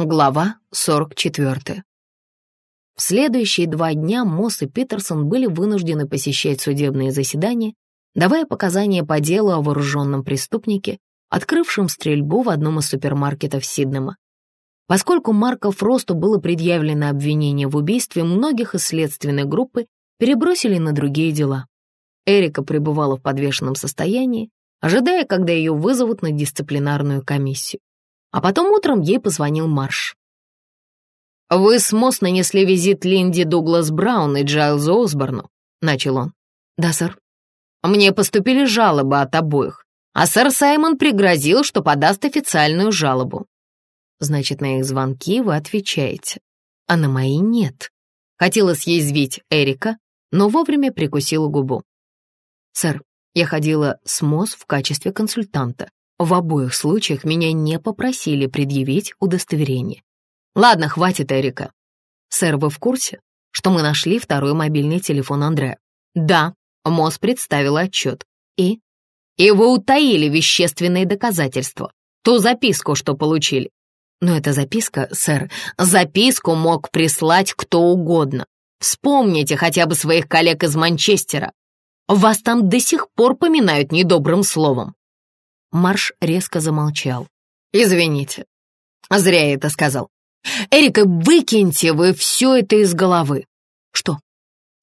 Глава 44. В следующие два дня Мосс и Питерсон были вынуждены посещать судебные заседания, давая показания по делу о вооруженном преступнике, открывшем стрельбу в одном из супермаркетов Сиднема. Поскольку Марко Фросту было предъявлено обвинение в убийстве, многих из следственной группы перебросили на другие дела. Эрика пребывала в подвешенном состоянии, ожидая, когда ее вызовут на дисциплинарную комиссию. А потом утром ей позвонил Марш. «Вы с Мосс нанесли визит Линди Дуглас Браун и Джайлзу Осборну», — начал он. «Да, сэр». «Мне поступили жалобы от обоих, а сэр Саймон пригрозил, что подаст официальную жалобу». «Значит, на их звонки вы отвечаете, а на мои нет». Хотела съязвить Эрика, но вовремя прикусила губу. «Сэр, я ходила с МОЗ в качестве консультанта. В обоих случаях меня не попросили предъявить удостоверение. Ладно, хватит, Эрика. Сэр, вы в курсе, что мы нашли второй мобильный телефон Андрея? Да, МОЗ представил отчет. И? И вы утаили вещественные доказательства. Ту записку, что получили. Но эта записка, сэр, записку мог прислать кто угодно. Вспомните хотя бы своих коллег из Манчестера. Вас там до сих пор поминают недобрым словом. Марш резко замолчал. «Извините, зря я это сказал. Эрика, выкиньте вы все это из головы». «Что?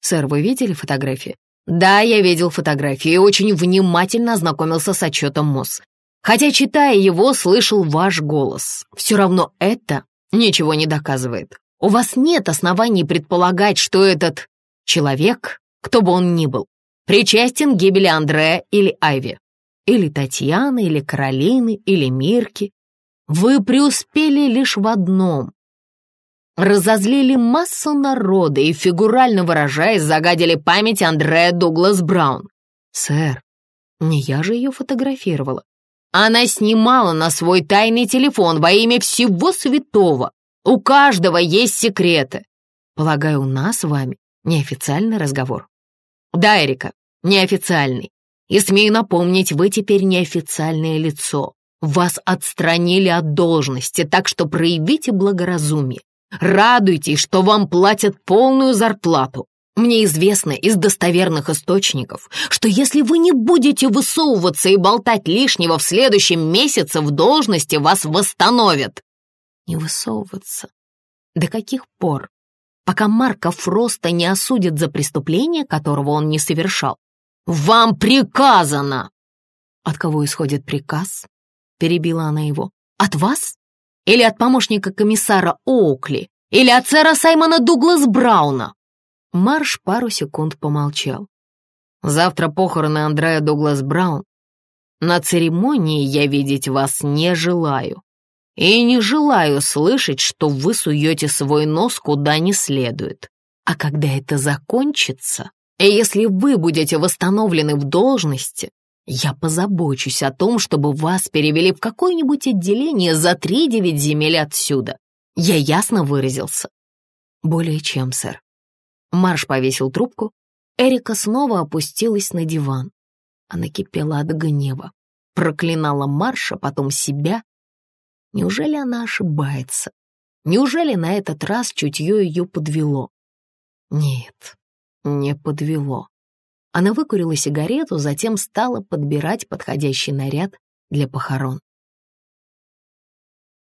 Сэр, вы видели фотографии?» «Да, я видел фотографии и очень внимательно ознакомился с отчетом МОЗ. Хотя, читая его, слышал ваш голос. Все равно это ничего не доказывает. У вас нет оснований предполагать, что этот человек, кто бы он ни был, причастен к гибели Андрея или Айви или Татьяны, или Каролины, или Мирки. Вы преуспели лишь в одном. Разозлили массу народа и, фигурально выражаясь, загадили память Андрея Дуглас Браун. Сэр, не я же ее фотографировала. Она снимала на свой тайный телефон во имя всего святого. У каждого есть секреты. Полагаю, у нас с вами неофициальный разговор. Да, Эрика, неофициальный. И смею напомнить, вы теперь неофициальное лицо. Вас отстранили от должности, так что проявите благоразумие. Радуйтесь, что вам платят полную зарплату. Мне известно из достоверных источников, что если вы не будете высовываться и болтать лишнего в следующем месяце в должности, вас восстановят. Не высовываться? До каких пор? Пока Марка Фроста не осудит за преступление, которого он не совершал. «Вам приказано!» «От кого исходит приказ?» — перебила она его. «От вас? Или от помощника комиссара Оукли? Или от сэра Саймона Дуглас Брауна?» Марш пару секунд помолчал. «Завтра похороны Андрея Дуглас Браун. На церемонии я видеть вас не желаю. И не желаю слышать, что вы суете свой нос куда не следует. А когда это закончится, и если вы будете восстановлены в должности, я позабочусь о том, чтобы вас перевели в какое-нибудь отделение за три-девять земель отсюда. Я ясно выразился. Более чем, сэр. Марш повесил трубку. Эрика снова опустилась на диван. Она кипела от гнева. Проклинала Марша, потом себя. Неужели она ошибается? Неужели на этот раз чутье ее подвело? Нет, не подвело. Она выкурила сигарету, затем стала подбирать подходящий наряд для похорон.